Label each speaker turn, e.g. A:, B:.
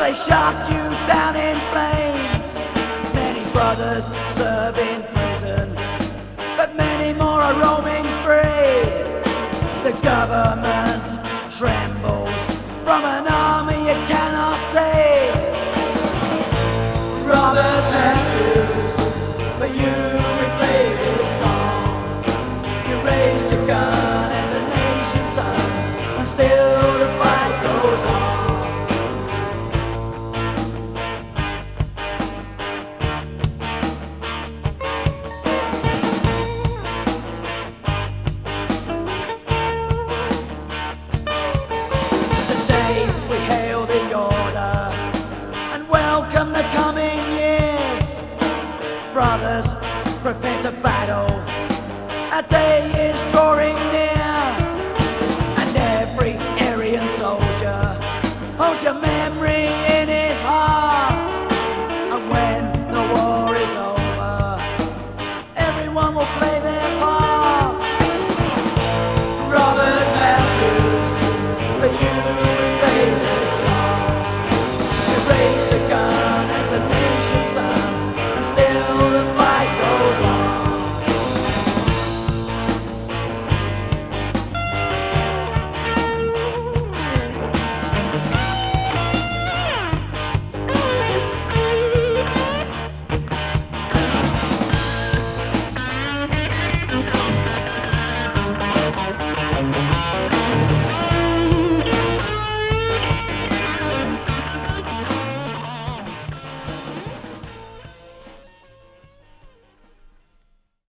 A: they shot you down in flames. Many brothers serve in prison, but many more are roaming free. The government trembles from an army you cannot see. Robert Mathews, for you brothers prepare to battle. A day is drawing near. Música